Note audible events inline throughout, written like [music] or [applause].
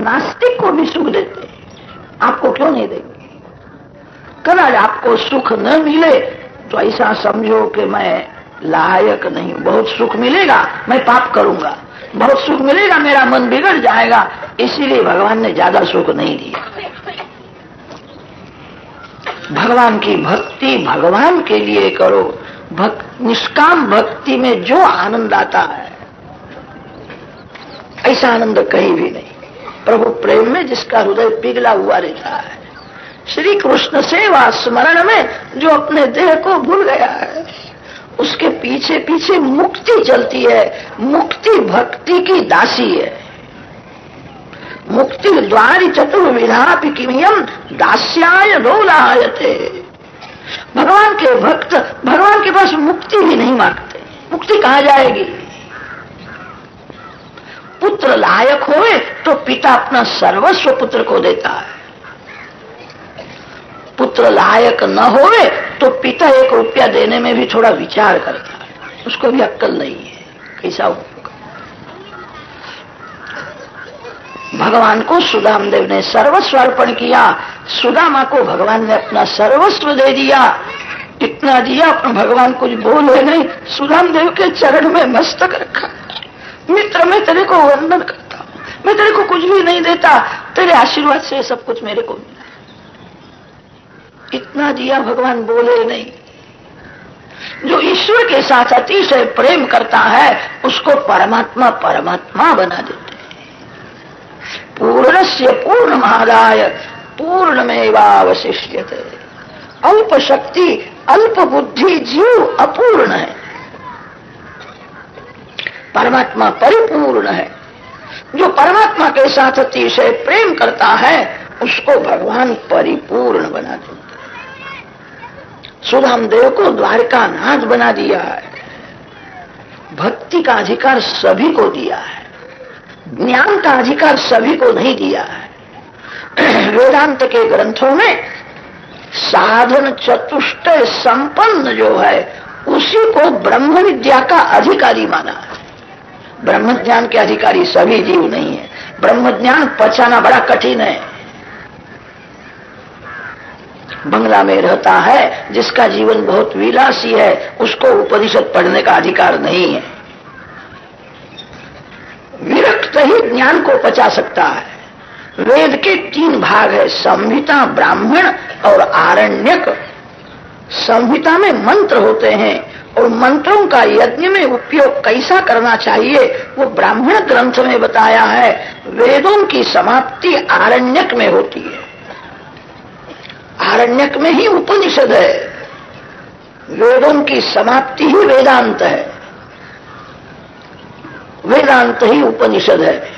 नास्तिक को भी सुख देते आपको क्यों नहीं देंगे? कदाच आपको सुख न मिले तो ऐसा समझो कि मैं लायक नहीं। बहुत सुख मिलेगा मैं पाप करूँगा। बहुत सुख मिलेगा मेरा मन बिगड़ जाएगा। इसीलिए भगवान ने ज़्यादा सुख नहीं दिया। भगवान की भक्ति भगवान के लिए करो। भक, निष्काम भक्ति में जो आनंद आता है ऐसा आनंद कहीं भी नहीं। प्रभु प्रेम में जिसका हृदय पिघला हुआ रहता है। श्री कृष्ण सेवा स्मरण में जो अपने देह को भूल गया है, उसके पीछे पीछे मुक्ति चलती है, मुक्ति भक्ति की दासी है। मुक्ति द्वार चतुर्विधा किमियम दास्याय थे भगवान के भक्त, भगवान के पास मुक्ति भी नहीं मांगते। मुक्ति कहा जाएगी? पुत्र लायक होए तो पिता अपना सर्वस्व पुत्र को देता है। पुत्र लायक न होए तो पिता एक रुपया देने में भी थोड़ा विचार करता है। उसको भी अक्कल नहीं है। कैसा भगवान को सुदाम देव ने सर्वस्व अर्पण किया। सुदामा को भगवान ने अपना सर्वस्व दे दिया। इतना दिया, अपना भगवान कुछ बोले नहीं। सुदाम देव के चरण में मस्तक रखा। मित्र, मैं तेरे को वंदन करता हूँ। मैं तेरे को कुछ भी नहीं देता। तेरे आशीर्वाद से सब कुछ मेरे को मिला। इतना दिया भगवान बोले नहीं। जो ईश्वर के साथ अतिशय प्रेम करता है, उसको परमात्मा परमात्मा बना देते पूर्ण से पूर्ण महादाय पूर्ण में अवशिष्य अल्प शक्ति अल्प बुद्धि जीव अपूर्ण है। परमात्मा परिपूर्ण है। जो परमात्मा के साथ अतिशय प्रेम करता है, उसको भगवान परिपूर्ण बना देते सुधाम देव को द्वारका नाथ बना दिया है। भक्ति का अधिकार सभी को दिया है। ज्ञान का अधिकार सभी को नहीं दिया है। वेदांत के ग्रंथों में साधन चतुष्ट संपन्न जो है, उसी को ब्रह्म विद्या का अधिकारी माना है। ब्रह्म ज्ञान के अधिकारी सभी जीव नहीं है। ब्रह्म ज्ञान पचाना बड़ा कठिन है। बंगला में रहता है, जिसका जीवन बहुत विलासी है, उसको उपनिषद पढ़ने का अधिकार नहीं है। विरक्त ही ज्ञान को पचा सकता है। वेद के तीन भाग है, संहिता, ब्राह्मण और आरण्यक। संहिता में मंत्र होते हैं और मंत्रों का यज्ञ में उपयोग कैसा करना चाहिए, वो ब्राह्मण ग्रंथ में बताया है। वेदों की समाप्ति आरण्यक में होती है। आरण्यक में ही उपनिषद है। वेदों की समाप्ति ही वेदांत है। वेदांत ही उपनिषद है।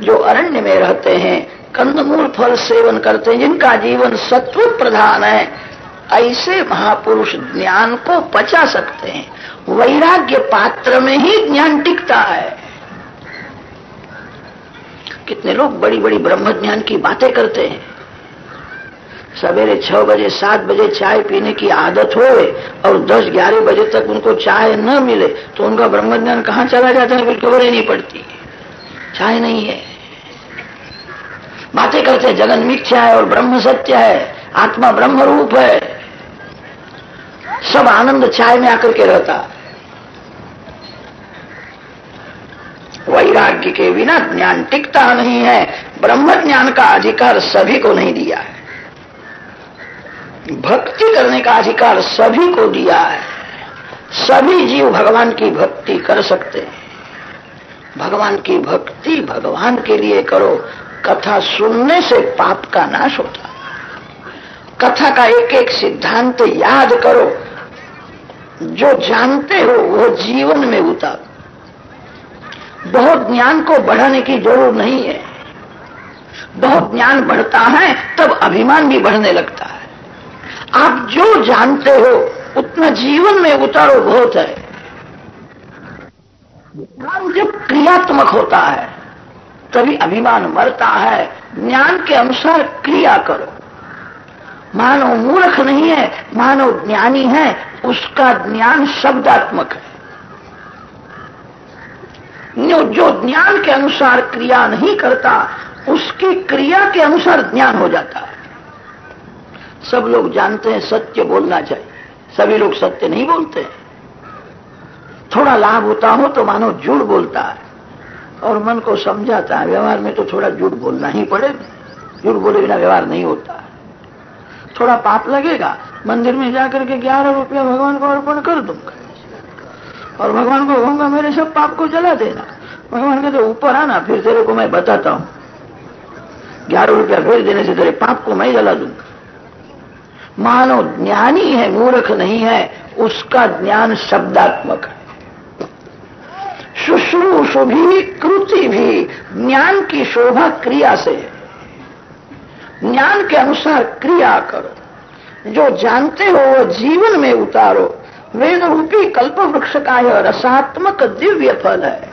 जो अरण्य में रहते हैं, कंदमूल फल सेवन करते हैं, जिनका जीवन सत्व प्रधान है ऐसे महापुरुष ज्ञान को पचा सकते हैं। वैराग्य पात्र में ही ज्ञान टिकता है। कितने लोग बड़ी बड़ी ब्रह्म ज्ञान की बातें करते हैं। सवेरे छह बजे, सात बजे चाय पीने की आदत हो और दस, ग्यारह बजे तक उनको चाय न मिले तो उनका ब्रह्म ज्ञान कहाँ चला जाता है बिल्कुल खबर ही नहीं पड़ती। चाय नहीं है। बातें करते जगन मिथ्या है और ब्रह्म सत्य है। आत्मा ब्रह्म रूप है। सब आनंद चाय में आकर के रहता। वैराग्य के बिना ज्ञान टिकता नहीं है। ब्रह्म ज्ञान का अधिकार सभी को नहीं दिया है। भक्ति करने का अधिकार सभी को दिया है। सभी जीव भगवान की भक्ति कर सकते हैं। भगवान की भक्ति भगवान के लिए करो। कथा सुनने से पाप का नाश होता कथा का एक एक सिद्धांत याद करो। जो जानते हो, वो जीवन में उतार। बहुत ज्ञान को बढ़ाने की ज़रूरत नहीं है। बहुत ज्ञान बढ़ता है, तब अभिमान भी बढ़ने लगता है। आप जो जानते हो, उतना जीवन में उतारो बहुत है। ज्ञान जब क्रियात्मक होता है, तभी अभिमान मरता है। ज्ञान के अनुसार क्रिया करो। मानव मूर्ख नहीं है मानव ज्ञानी है, उसका ज्ञान शब्दात्मक है। जो ज्ञान के अनुसार क्रिया नहीं करता, उसकी क्रिया के अनुसार ज्ञान हो जाता है। सब लोग जानते हैं सत्य बोलना चाहिए। सभी लोग सत्य नहीं बोलते थोड़ा लाभ होता हो तो मानो झूठ बोलता है। और मन को समझाता है, व्यवहार में तो थोड़ा झूठ बोलना ही पड़े। झूठ बोले बिना व्यवहार नहीं होता। थोड़ा पाप लगेगा। मंदिर में जाकर के ग्यारह रुपया भगवान को अर्पण कर दूँगा और भगवान को कहूँगा, मेरे सब पाप को जला देना। भगवान कहते, ऊपर आना, फिर तेरे को मैं बताता हूँ। ग्यारह रुपया फिर देने से तेरे पाप को मैं जला दूँगा मानो ज्ञानी है, मूर्ख नहीं है, उसका ज्ञान शब्दात्मक है। शुश्रूषु भी, कृति भी, ज्ञान की शोभा क्रिया से है। ज्ञान के अनुसार क्रिया करो। जो जानते हो, वो जीवन में उतारो। वेद रूपी कल्प वृक्ष का यह रसात्मक दिव्य फल है।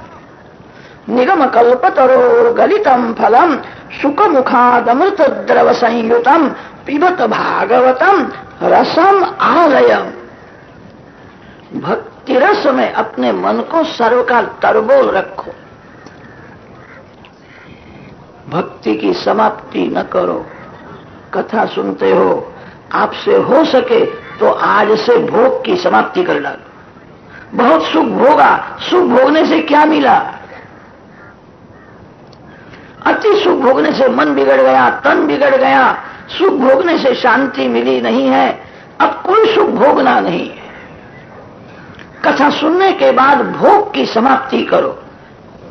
निगम कल्प कल्पतरो गलितम फलम सुख मुखादमृत द्रव संयुतम, पिबत भागवतम, रसम आलयम। भक्ति रस में अपने मन को सर्वकाल तरबोल रखो। भक्ति की समाप्ति न करो। कथा सुनते हो, आपसे हो सके तो आज से भोग की समाप्ति कर डालो। बहुत सुख भोगा, सुख भोगने से क्या मिला? अति सुख भोगने से मन बिगड़ गया, तन बिगड़ गया, सुख भोगने से शांति मिली नहीं है, अब कोई सुख भोगना नहीं है। कथा सुनने के बाद भोग की समाप्ति करो।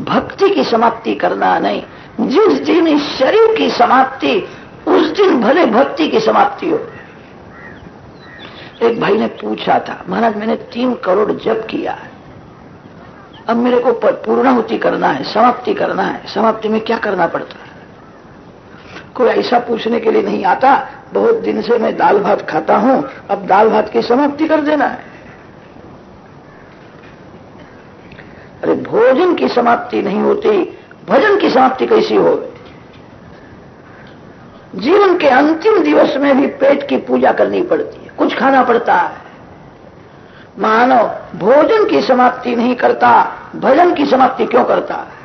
भक्ति की समाप्ति करना नहीं, जिस दिन इस शरीर की समाप्ति उस दिन भले भक्ति की समाप्ति हो। एक भाई ने पूछा था, महाराज, मैंने तीन करोड़ जप किया है। अब मेरे को पूर्णाहुति करना है, समाप्ति करना है। समाप्ति में क्या करना पड़ता है? कोई ऐसा पूछने के लिए नहीं आता, बहुत दिन से मैं दाल भात खाता हूँ, अब दाल भात की समाप्ति कर देना है। अरे, भोजन की समाप्ति नहीं होती, भजन की समाप्ति कैसी हो जीवन के अंतिम दिवस में भी पेट की पूजा करनी पड़ती है। कुछ खाना पड़ता है। मानव भोजन की समाप्ति नहीं करता, भजन की समाप्ति क्यों करता है?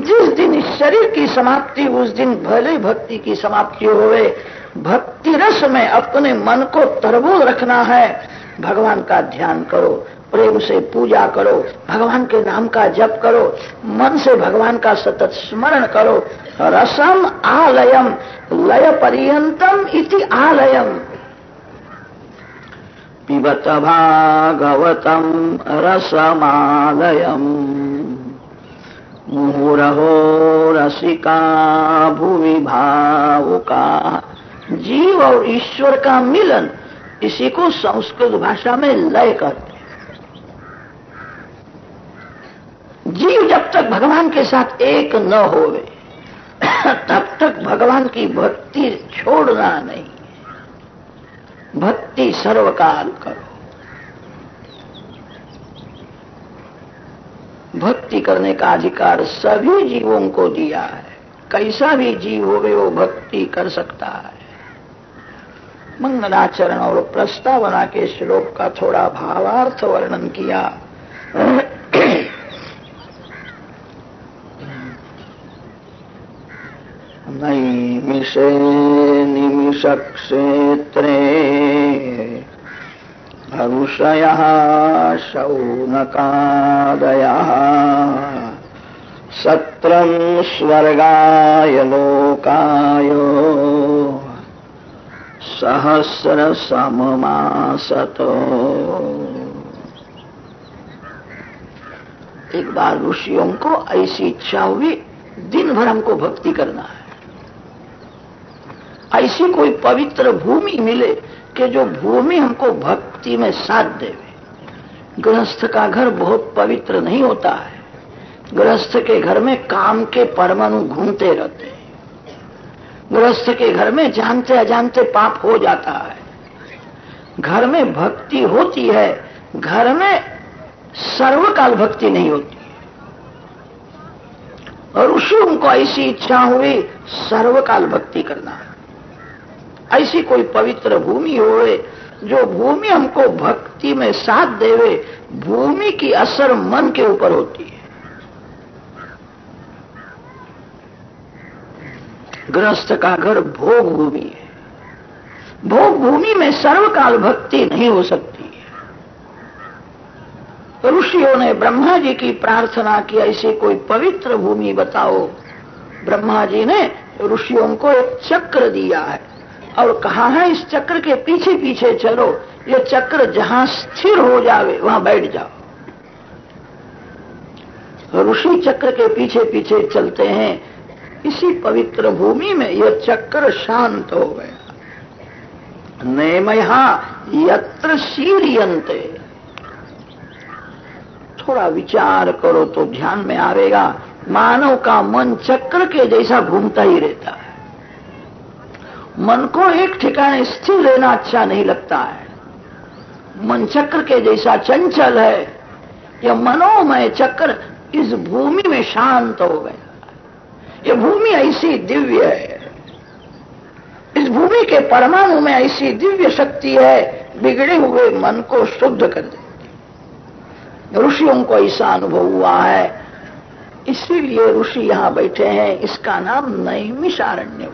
जिस दिन शरीर की समाप्ति, उस दिन भले भक्ति की समाप्ति होवे, भक्ति रस में अपने मन को तरबोल रखना है। भगवान का ध्यान करो। प्रेम से पूजा करो, भगवान के नाम का जप करो, मन से भगवान का सतत स्मरण करो। रसम आलयम, लय पर्यंतम इति आलयम। पिबत भागवतम रसमालयम। मुहुरहो रसिका भूमि भावुका। जीव और ईश्वर का मिलन, इसी को संस्कृत भाषा में लय करते जीव जब तक भगवान के साथ एक न होवे, तब तक भगवान की भक्ति छोड़ना नहीं। भक्ति सर्वकाल करो। भक्ति करने का अधिकार सभी जीवों को दिया है। कैसा भी जीव हो वो भक्ति कर सकता है। मंगलाचरण और प्रस्तावना के श्लोक का थोड़ा भावार्थ वर्णन किया। नैमिषे निमिषक्षेत्रे। ऋषयः शौनकादयः। सत्रम् स्वर्गाय लोकाय। सहस्रसममासत। एक बार ऋषियों को ऐसी इच्छा हुई दिन भर हमको भक्ति करना है। ऐसी कोई पवित्र भूमि मिले कि जो भूमि हमको भक्ति में साथ देवे। गृहस्थ का घर बहुत पवित्र नहीं होता है। गृहस्थ के घर में काम के परमाणु घूमते रहते हैं। गृहस्थ के घर में जानते अजानते पाप हो जाता है। घर में भक्ति होती है, घर में सर्वकाल भक्ति नहीं होती। और उसी उनको ऐसी इच्छा हुई, सर्वकाल भक्ति करना है। ऐसी कोई पवित्र भूमि होवे जो भूमि हमको भक्ति में साथ देवे, भूमि की असर मन के ऊपर होती है। गृहस्थ का घर भोग भूमि है। भोग भूमि में सर्वकाल भक्ति नहीं हो सकती ऋषियों ने ब्रह्मा जी की प्रार्थना की, ऐसी कोई पवित्र भूमि बताओ। ब्रह्मा जी ने ऋषियों को एक चक्र दिया है। और कहा है? इस चक्र के पीछे पीछे चलो। ये चक्र जहाँ स्थिर हो जावे, वहाँ बैठ जाओ। ऋषि चक्र के पीछे पीछे चलते हैं। इसी पवित्र भूमि में यह चक्र शांत हो गया। नेमया यत्र शीरियंते थोड़ा विचार करो तो ध्यान में आवेगा। मानव का मन चक्र के जैसा घूमता ही रहता है। मन को एक ठिकाने स्थिर रहना अच्छा नहीं लगता है। मन चक्र के जैसा चंचल है यह मनोमय चक्र इस भूमि में शांत हो गया यह भूमि ऐसी दिव्य है। इस भूमि के परमाणु में ऐसी दिव्य शक्ति है, बिगड़े हुए मन को शुद्ध कर देती। ऋषियों को ऐसा अनुभव हुआ है। इसीलिए ऋषि यहाँ बैठे हैं, इसका नाम नैमिषारण्य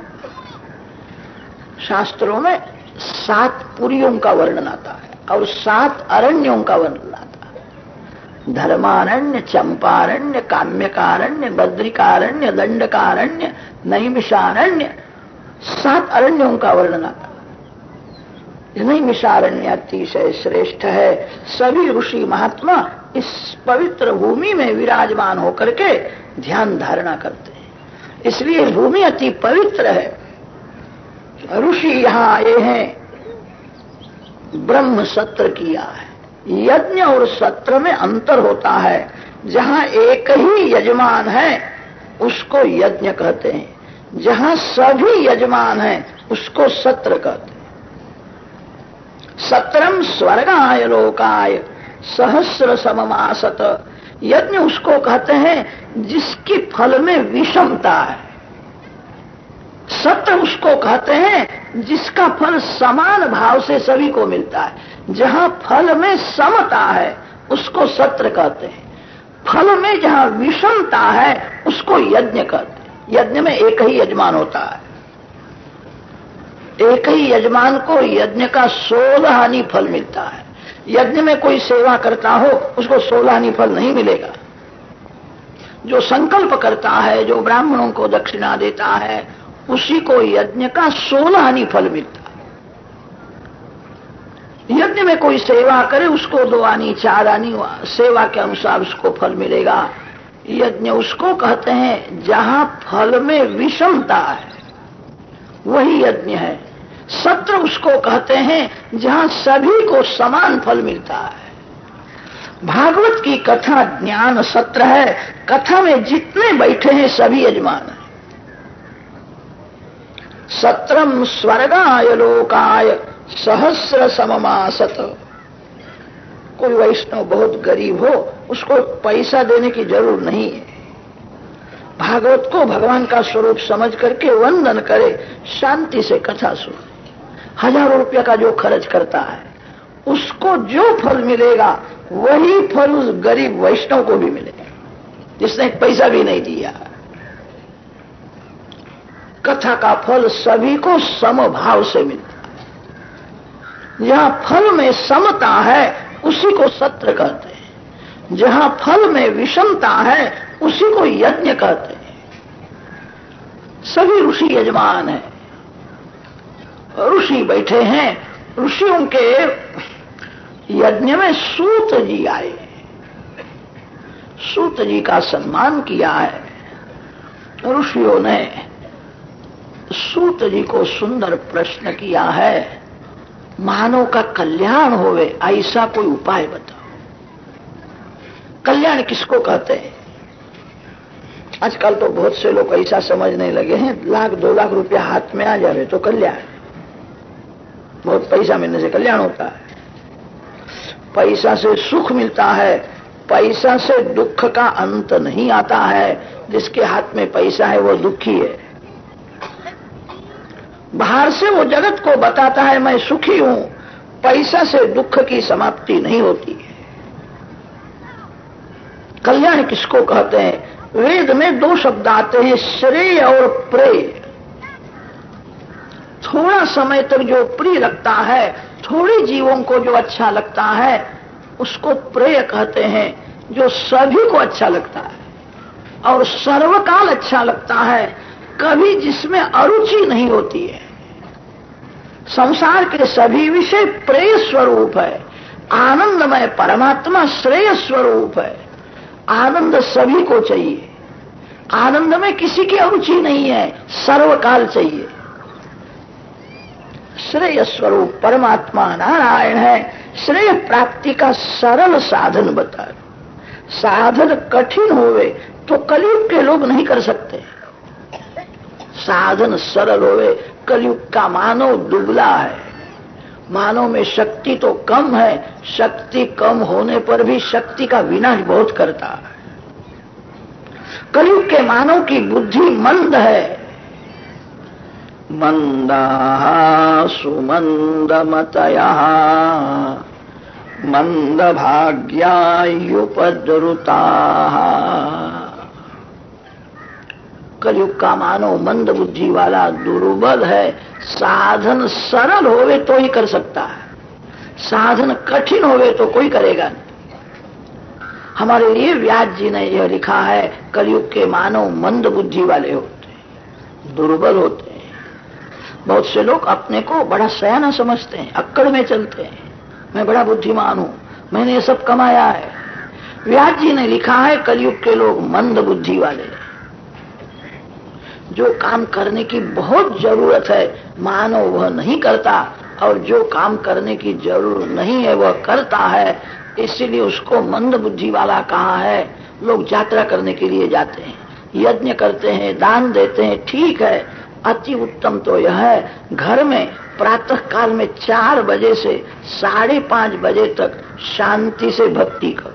शास्त्रों में सात पुरियों का वर्णन आता है और सात अरण्यों का वर्णन आता है। धर्मारण्य, चंपारण्य, काम्यकारण्य, बद्रिकारण्य, दंडकारण्य, नैमिषारण्य, सात अरण्यों का वर्णन आता है। नैमिषारण्य अतिशय श्रेष्ठ है। सभी ऋषि महात्मा इस पवित्र भूमि में विराजमान होकर के ध्यान धारणा करते हैं। इसलिए भूमि अति पवित्र है। ऋषि यहाँ आए हैं। ब्रह्म सत्र किया है। यज्ञ और सत्र में अंतर होता है। जहाँ एक ही यजमान है, उसको यज्ञ कहते हैं। जहाँ सभी यजमान है, उसको सत्र कहते हैं। सत्रम स्वर्गाय लोकाय, सहस्र सममासत। यज्ञ उसको कहते हैं, जिसकी फल में विषमता है। सत्य उसको कहते हैं, जिसका फल समान भाव से सभी को मिलता है। जहाँ फल में समता है, उसको सत्र कहते हैं। फल में जहाँ विषमता है, उसको यज्ञ कहते हैं। यज्ञ में एक ही यजमान होता है। एक ही यजमान को यज्ञ का सोलह हानि फल मिलता है। यज्ञ में कोई सेवा करता हो, उसको सोलह हानि फल नहीं मिलेगा। जो संकल्प करता है, जो ब्राह्मणों को दक्षिणा देता है उसी को यज्ञ का सोलह हानि फल मिलता। यज्ञ में कोई सेवा करे, उसको दो आनी, चार आनी, सेवा के अनुसार उसको फल मिलेगा। यज्ञ उसको कहते हैं, जहाँ फल में विषमता है, वही यज्ञ है। सत्र उसको कहते हैं, जहाँ सभी को समान फल मिलता है। भागवत की कथा ज्ञान सत्र है। कथा में जितने बैठे हैं, सभी यजमान हैं। सत्रम स्वर्गाय लोकाय सहस्र सममासत। कोई वैष्णव बहुत गरीब हो, उसको पैसा देने की ज़रूर नहीं है। भागवत को भगवान का स्वरूप समझ करके वंदन करे, शांति से कथा सुने। हज़ारों रुपया का जो खर्च करता है, उसको जो फल मिलेगा, वही फल उस गरीब वैष्णव को भी मिलेगा, जिसने पैसा भी नहीं दिया। कथा का फल सभी को समभाव से मिलता है। जहाँ फल में समता है, उसी को सत्र कहते हैं। जहाँ फल में विषमता है, उसी को यज्ञ कहते हैं। सभी ऋषि यजमान है। ऋषि बैठे हैं, ऋषियों के यज्ञ में सूत जी आए। सूत जी का सम्मान किया है। ऋषियों ने सूत जी को सुंदर प्रश्न किया है, मानव का कल्याण होवे, ऐसा कोई उपाय बताओ। कल्याण किसको कहते हैं? आजकल तो बहुत से लोग ऐसा समझने लगे हैं, लाख, दो लाख रुपया हाथ में आ जाए तो कल्याण। बहुत पैसा मिलने से कल्याण होता है। पैसा से सुख मिलता है, पैसा से दुख का अंत नहीं आता है। जिसके हाथ में पैसा है, वो दुखी है। बाहर से वो जगत को बताता है, मैं सुखी हूँ। पैसा से दुख की समाप्ति नहीं होती। है कल्याण किसको कहते हैं? वेद में दो शब्द आते हैं, श्रेय और प्रेय। थोड़ा समय तक जो प्रिय लगता है, थोड़े जीवों को जो अच्छा लगता है, उसको प्रेय कहते हैं, जो सभी को अच्छा लगता है। और सर्वकाल अच्छा लगता है कभी जिसमें अरुचि नहीं होती है। संसार के सभी विषय प्रेय स्वरूप है। आनंदमय परमात्मा श्रेय स्वरूप है। आनंद सभी को चाहिए। आनंद में किसी की अरुचि नहीं है, सर्वकाल चाहिए। श्रेय स्वरूप परमात्मा नारायण है। श्रेय प्राप्ति का सरल साधन बता साधन कठिन होवे तो कलयुग के लोग नहीं कर सकते। साधन सरल होवे, कलयुग का मानव दुबला है। मानव में शक्ति तो कम है, शक्ति कम होने पर भी शक्ति का विनाश बहुत करता है। कलयुग के मानव की बुद्धि मंद है। मंदा सुमंद मतया मंद भाग्यायुपद्रुता कलयुग का मानव मंद बुद्धि वाला दुर्बल है, साधन सरल होवे तो ही कर सकता है। साधन कठिन होवे तो कोई करेगा नहीं। हमारे लिए व्यास जी ने यह लिखा है, कलयुग के मानव मंद बुद्धि वाले होते हैं, दुर्बल होते हैं। बहुत से लोग अपने को बड़ा सयाना समझते हैं, अक्कड़ में चलते हैं। मैं बड़ा बुद्धिमान हूँ, मैंने ये सब कमाया है। व्यास जी ने लिखा है, कलयुग के लोग मंद बुद्धि वाले जो काम करने की बहुत ज़रूरत है, मानो वह नहीं करता, और जो काम करने की ज़रूरत नहीं है, वह करता है, इसीलिए उसको मंद बुद्धि वाला कहा है? लोग यात्रा करने के लिए जाते हैं, यज्ञ करते हैं, दान देते हैं, ठीक है, अति उत्तम तो यह है। घर में प्रातः काल में चार बजे से साढ़े पाँच बजे तक शांति से भक्ति करो।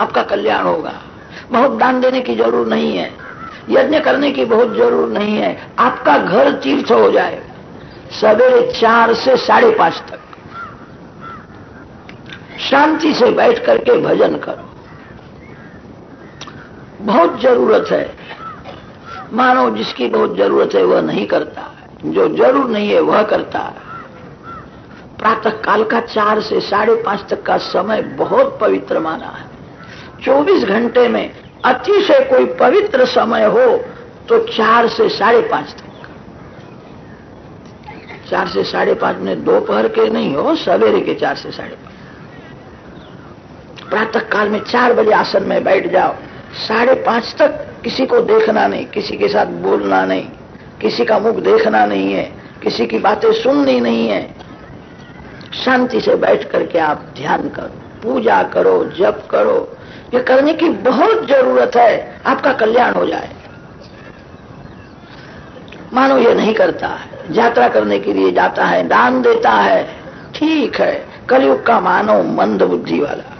आपका कल्याण होगा। बहुत दान देने की ज़रूरत नहीं है। यज्ञ करने की बहुत ज़रूरत नहीं है। आपका घर तीर्थ हो जाए। सवेरे चार से साढ़े पाँच तक। शांति से बैठ करके भजन करो। बहुत ज़रूरत है। मानो जिसकी बहुत ज़रूरत है वह नहीं करता। जो ज़रूर नहीं है वह करता। है प्रातः काल का चार से साढ़े पाँच तक का समय बहुत पवित्र माना है। चौबीस घंटे में अतिशय कोई पवित्र समय हो तो चार से साढ़े पाँच तक। चार से साढ़े पाँच में दोपहर के नहीं हो, सवेरे के चार से साढ़े पाँच। प्रातः काल में चार बजे आसन में बैठ जाओ। साढ़े पाँच तक किसी को देखना नहीं, किसी के साथ बोलना नहीं, किसी का मुख देखना नहीं है, किसी की बातें सुननी नहीं है। शांति से बैठ करके आप ध्यान करो, पूजा करो, जप करो ये करने की बहुत ज़रूरत है। आपका कल्याण हो जाए। मानो ये नहीं करता है। यात्रा करने के लिए जाता है, दान देता है। ठीक है, कलयुग का मानव मंद बुद्धि वाला।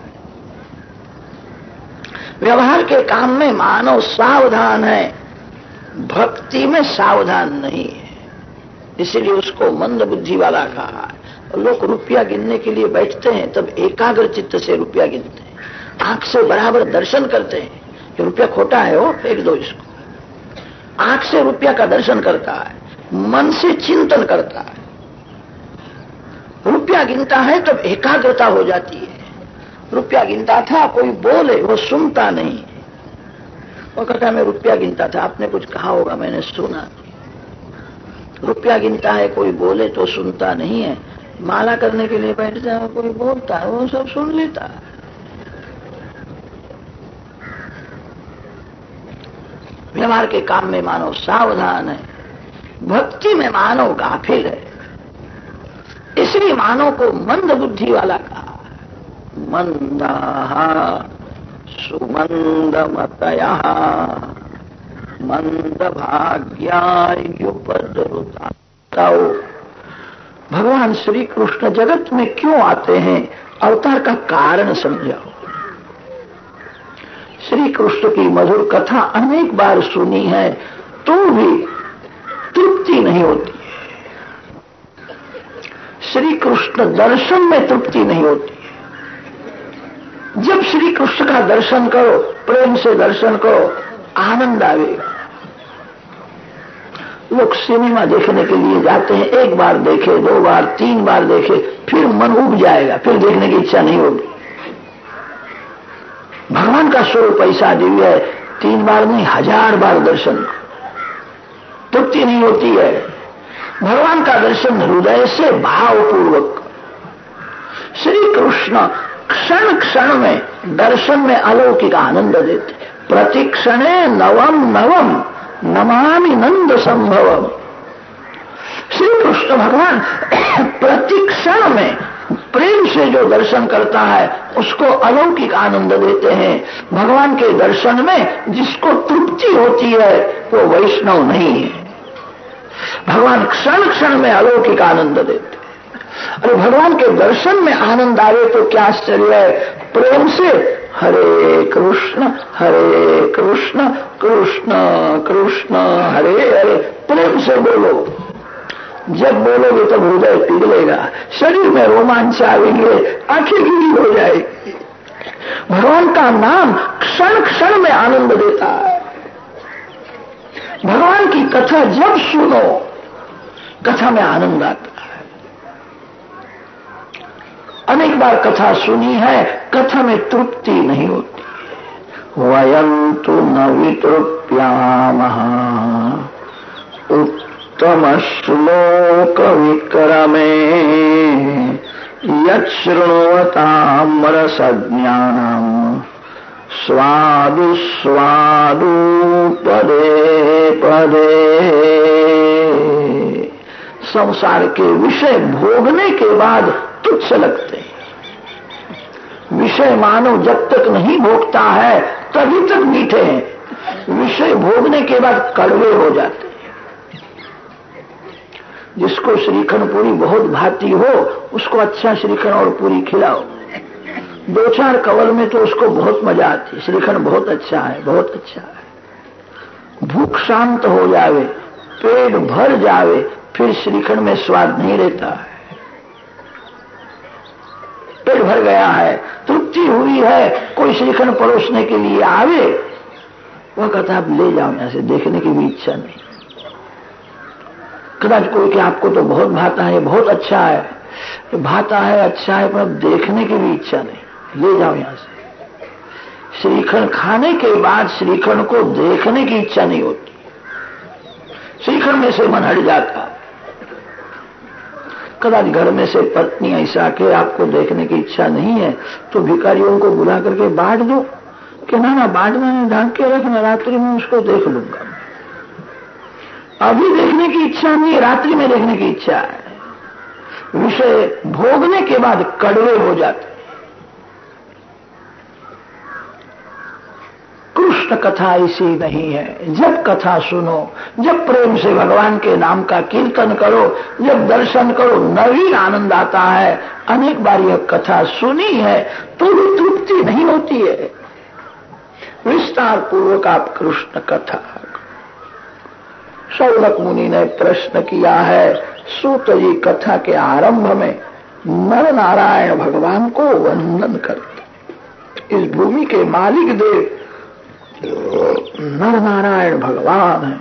व्यवहार के काम में मानव सावधान है। भक्ति में सावधान नहीं है। इसीलिए उसको मंद बुद्धि वाला कहा है। लोग रुपया गिनने के लिए बैठते हैं, तब एकाग्र चित्त से रुपया गिनते हैं। आँख से बराबर दर्शन करते हैं। कि रुपया खोटा है, वो फेंक दो इसको। आँख से रुपया का दर्शन करता है, मन से चिंतन करता है। रुपया गिनता है, तब एकाग्रता हो जाती है। रुपया गिनता था, कोई बोले, वो सुनता नहीं वो कहता मैं रुपया गिनता था, आपने कुछ कहा होगा, मैंने सुना रुपया गिनता है, कोई बोले तो सुनता नहीं है। माला करने के लिए बैठता है कोई बोलता है, वो सब सुन लेता है। व्यवहार के काम में मानव सावधान है। भक्ति में मानव गाफिल है। इसलिए मानव को मंद बुद्धि वाला कहा। मंदा सुमंदमतया मंद भाग्यायुपद्रुता भगवान श्री कृष्ण जगत में क्यों आते हैं? अवतार का कारण समझाओ। श्री कृष्ण की मधुर कथा अनेक बार सुनी है तो भी तृप्ति नहीं होती। श्री कृष्ण दर्शन में तृप्ति नहीं होती। जब श्री कृष्ण का दर्शन करो, प्रेम से दर्शन करो, आनंद आवेगा लोग सिनेमा देखने के लिए जाते हैं, एक बार देखे, दो बार, तीन बार देखे, फिर मन उब जाएगा, फिर देखने की इच्छा नहीं होगी। भगवान का स्वरूप ऐसा दिव्य है तीन बार नहीं, हज़ार बार दर्शन। तृप्ति नहीं होती है। भगवान का दर्शन हृदय से भावपूर्वक। श्री कृष्ण क्षण क्षण में दर्शन में अलौकिक आनंद देते। प्रतिक्षणे नवम नवम नमामि नंद संभवम। श्री कृष्ण भगवान [coughs] प्रतिक्षण में प्रेम से जो दर्शन करता है, उसको अलौकिक आनंद देते हैं। भगवान के दर्शन में जिसको तृप्ति होती है, वो वैष्णव नहीं है। भगवान क्षण क्षण में अलौकिक आनंद देते अरे भगवान के दर्शन में आनंद आवे तो क्या आश्चर्य है? प्रेम से हरे कृष्ण हरे कृष्ण कृष्ण कृष्ण, हरे हरे, प्रेम से बोलो। जब बोलोगे तब हृदय पिघलेगा। शरीर में रोमांच आएँगे, आँखें गिरी हो जाएगी। भगवान का नाम क्षण क्षण में आनंद देता है। भगवान की कथा जब सुनो, कथा में आनंद आता है। अनेक बार कथा सुनी है, कथा में तृप्ति नहीं होती। वयम तो न वितृप्याम। उत्तम श्लोक विक्रमे यृणुवतामरसज्ञानम स्वादु स्वादु पदे। पदे संसार के विषय भोगने के बाद तुच्छ लगते हैं। विषय मानो जब तक नहीं भोगता है, तभी तक मीठे हैं। विषय भोगने के बाद कड़वे हो जाते हैं। जिसको श्रीखंड पूरी बहुत भाती हो, उसको अच्छा श्रीखंड और पूरी खिलाओ। दो चार कवल में तो उसको बहुत मज़ा आती है। श्रीखंड बहुत अच्छा है, बहुत अच्छा है। भूख शांत हो जावे, पेट भर जावे, फिर श्रीखंड में स्वाद नहीं रहता है। पेट भर गया है, तृप्ति हुई है, कोई श्रीखंड परोसने के लिए आवे, वह कहता आप ले जाओ यहाँ से, देखने की भी इच्छा नहीं। कदाच कोई कि आपको तो बहुत भाता है, बहुत अच्छा है। तो भाता है अच्छा है, पर देखने की भी इच्छा नहीं। ले जाओ यहाँ से। श्रीखंड खाने के बाद श्रीखंड को देखने की इच्छा नहीं होती। श्रीखंड में से मन हट जाता। कदाच घर में से पत्नी ऐसा के आपको देखने की इच्छा नहीं है तो भिकारियों को बुला करके बांट दो। कि ना ना, बांटना है, ढांक के रखना, रात्रि में उसको देख लूँगा। अभी देखने की इच्छा नहीं, रात्रि में देखने की इच्छा है। विषय भोगने के बाद कड़वे हो जाते। कृष्ण कथा ऐसी नहीं है। जब कथा सुनो, जब प्रेम से भगवान के नाम का कीर्तन करो, जब दर्शन करो, नवीन आनंद आता है। अनेक बार यह कथा सुनी है तो भी तृप्ति नहीं होती है। विस्तार पूर्वक आप कृष्ण कथा सौरक मुनि ने प्रश्न किया है सूत जी कथा के आरंभ में नर नारायण भगवान को वंदन करते। इस भूमि के मालिक देव नर नारायण भगवान है।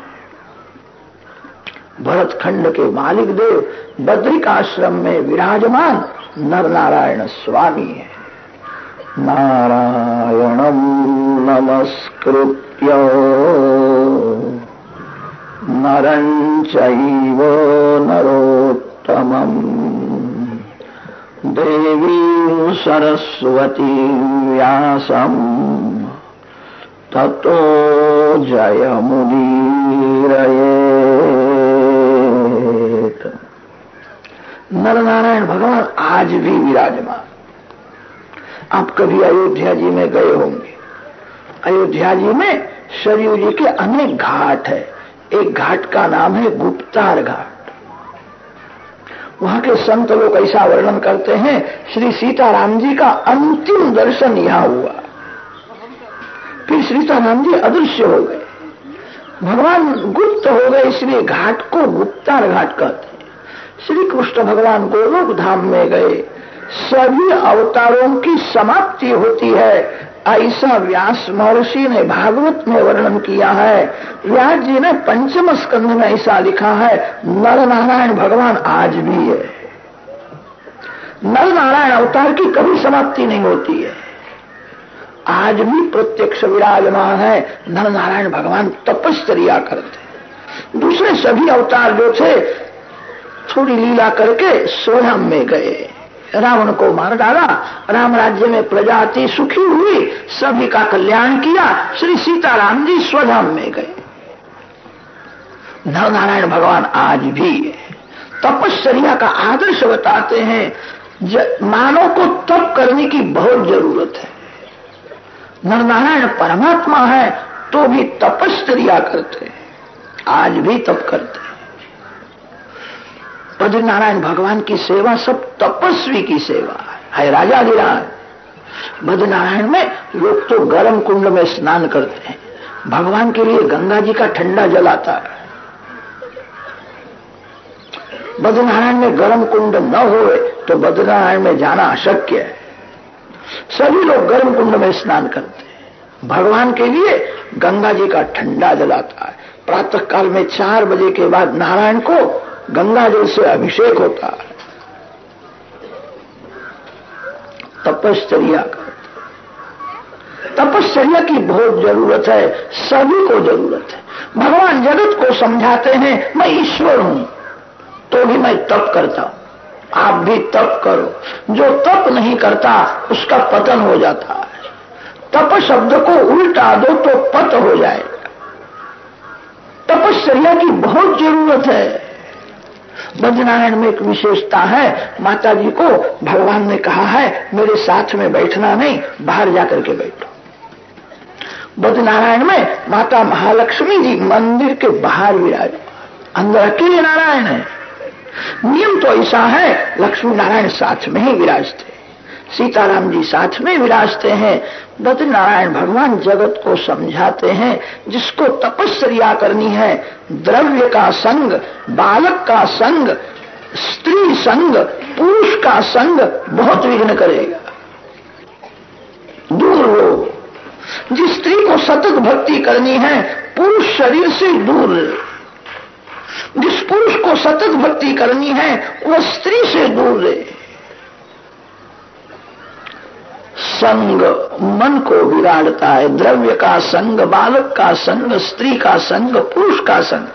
भरत खंड के मालिक देव बद्रिक आश्रम में विराजमान नर नारायण स्वामी है। नारायणम नमस्कृत्य। नरञ्चैव नरोत्तमम्। देवी सरस्वती व्यासम्। ततो जयमुदीरयेत। नर नारायण भगवान आज भी विराजमान। आप कभी अयोध्या जी में गए होंगे। अयोध्या जी में सरयू जी के अनेक घाट है। एक घाट का नाम है गुप्तार घाट। वहाँ के संत लोग ऐसा वर्णन करते हैं, श्री सीताराम जी का अंतिम दर्शन यहाँ हुआ। फिर सीताराम जी अदृश्य हो गए। भगवान गुप्त हो गए, इसलिए घाट को गुप्तार घाट कहते हैं। श्री कृष्ण भगवान गोलोक धाम में गए। सभी अवतारों की समाप्ति होती है। ऐसा व्यास महर्षि ने भागवत में वर्णन किया है। व्यास जी ने पंचम स्कंध में ऐसा लिखा है नर नारायण भगवान आज भी है। नर नारायण अवतार की कभी समाप्ति नहीं होती है। आज भी प्रत्यक्ष विराजमान है नर नारायण भगवान तपस्या करते दूसरे सभी अवतार जो थे, थोड़ी लीला करके स्वयं में गए। रावण को मार डाला, राम राज्य में प्रजाति सुखी हुई, सभी का कल्याण किया, श्री सीताराम जी स्वधाम में गए। नर नारायण भगवान आज भी तपस्या का आदर्श बताते हैं मानव को तप करने की बहुत ज़रूरत है। नर नारायण परमात्मा है तो भी तपस्या करते हैं, आज भी तप करते हैं। बद्र नारायण भगवान की सेवा सब तपस्वी की सेवा है। राजा धिराज बद्र नारायण में लोग तो गर्म कुंड में स्नान करते हैं। भगवान के लिए गंगा जी का ठंडा जल आता है। बद्रनारायण में गर्म कुंड न हो तो बद्रनारायण में जाना अशक्य है। सभी लोग गर्म कुंड में स्नान करते हैं। भगवान के लिए गंगा जी का ठंडा जलाता है। प्रातः काल में चार बजे के बाद नारायण को गंगा जल से अभिषेक होता है। तपश्चर्या का तपश्चर्या की बहुत ज़रूरत है, सभी को ज़रूरत है। भगवान जगत को समझाते हैं, मैं ईश्वर हूँ तो भी मैं तप करता हूँ। आप भी तप करो। जो तप नहीं करता, उसका पतन हो जाता है। तप शब्द को उल्टा दो तो पत हो जाएगा। तपश्चर्या की बहुत ज़रूरत है। बद्रनारायण में एक विशेषता है माता जी को भगवान ने कहा है, मेरे साथ में बैठना नहीं, बाहर जाकर के बैठो। बद्रनारायण में माता महालक्ष्मी जी मंदिर के बाहर विराज अंदर अकेले नारायण है। नियम तो ऐसा है लक्ष्मी नारायण साथ में ही विराजते सीताराम जी साथ में विराजते हैं। नारायण भगवान जगत को समझाते हैं, जिसको तपस्या करनी है। द्रव्य का संग, बालक का संग, स्त्री संग, पुरुष का संग बहुत विघ्न करेगा। दूर हो। जिस स्त्री को सतत भक्ति करनी है, पुरुष शरीर से दूर जिस पुरुष को सतत भक्ति करनी है, वह स्त्री से दूर रहे संग मन को बिगाड़ता है, द्रव्य का संग, बालक का संग, स्त्री का संग, पुरुष का संग।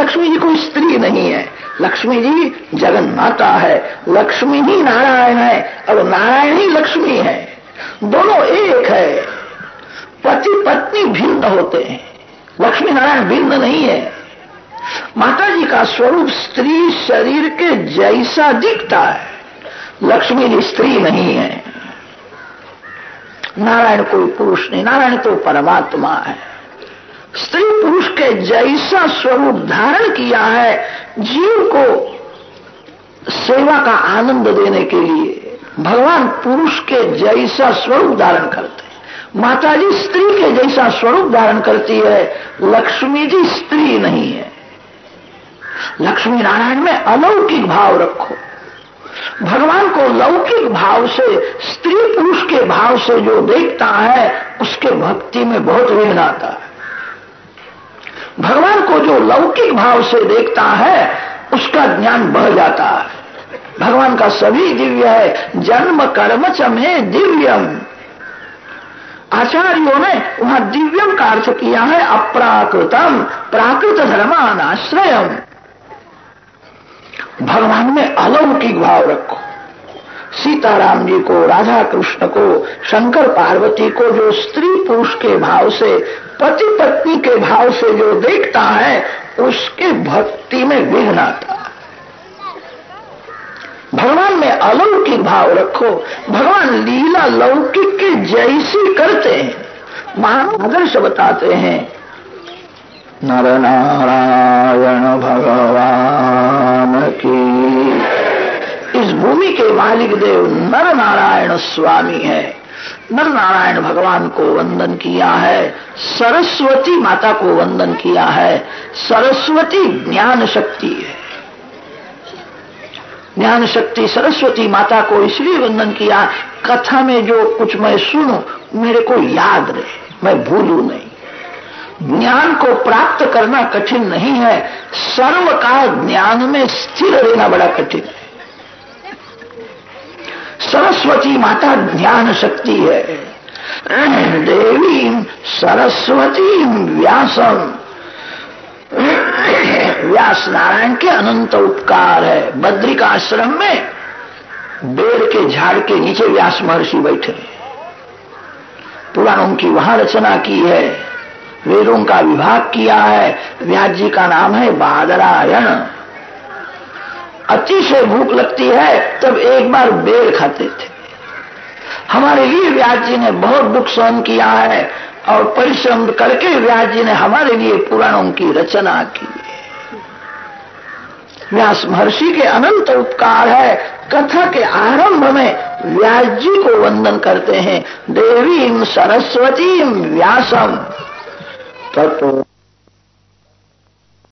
लक्ष्मी जी कोई स्त्री नहीं है। लक्ष्मी जी जगन माता है, लक्ष्मी ही नारायण है। और नारायण ही लक्ष्मी है। दोनों एक है। पति पत्नी भिन्न होते हैं। लक्ष्मी नारायण भिन्न नहीं है। माता जी का स्वरूप स्त्री शरीर के जैसा दिखता है। लक्ष्मी जी स्त्री नहीं है। नारायण कोई पुरुष नहीं, नारायण तो परमात्मा है। स्त्री पुरुष के जैसा स्वरूप धारण किया है, जीव को सेवा का आनंद देने के लिए भगवान पुरुष के जैसा स्वरूप धारण करते हैं। माता जी स्त्री के जैसा स्वरूप धारण करती है, लक्ष्मी जी स्त्री नहीं है। लक्ष्मी नारायण में अलौकिक भाव रखो। भगवान को लौकिक भाव से, स्त्री पुरुष के भाव से जो देखता है, उसके भक्ति में बहुत विघ्न आता है। भगवान को जो लौकिक भाव से देखता है, उसका ज्ञान बढ़ जाता है। भगवान का सभी दिव्य है, जन्म कर्म चमे दिव्यम। आचार्यों ने वहाँ दिव्यम का अर्थ किया है, अप्राकृतम, प्राकृत धर्मान आश्रयम भगवान में अलौकिक भाव रखो। सीताराम जी को, राधा कृष्ण को, शंकर पार्वती को जो स्त्री पुरुष के भाव से पति पत्नी के भाव से जो देखता है, उसके भक्ति में विघ्न आता। भगवान में अलौकिक भाव रखो। भगवान लीला लौकिक के जैसी करते हैं। महान आदर्श बताते हैं। नर नारायण भगवान की। इस भूमि के मालिक देव नर नारायण स्वामी है। नर नारायण भगवान को वंदन किया है। सरस्वती माता को वंदन किया है। सरस्वती ज्ञान शक्ति है। ज्ञान शक्ति सरस्वती माता को इसलिए वंदन किया, कथा में जो कुछ मैं सुनू, मेरे को याद रहे। मैं भूलू नहीं। ज्ञान को प्राप्त करना कठिन नहीं है। सर्व का ज्ञान में स्थिर रहना बड़ा कठिन है। सरस्वती माता ज्ञान शक्ति है। देवी सरस्वती व्यासम व्यास नारायण के अनंत उपकार है। बद्रिका आश्रम में बेर के झाड़ के नीचे व्यास महर्षि बैठे पुराणों की वहाँ रचना की है। वेदों का विभाग किया है। व्यास जी का नाम है बादरायण। अतिशय भूख लगती है, तब एक बार बेर खाते थे। हमारे लिए व्यास जी ने बहुत दुख सहन किया है और परिश्रम करके व्यास जी ने हमारे लिए पुराणों की रचना की व्यास महर्षि के अनंत उपकार है। कथा के आरंभ में व्यास जी को वंदन करते हैं, देवी सरस्वती व्यासम। तत्व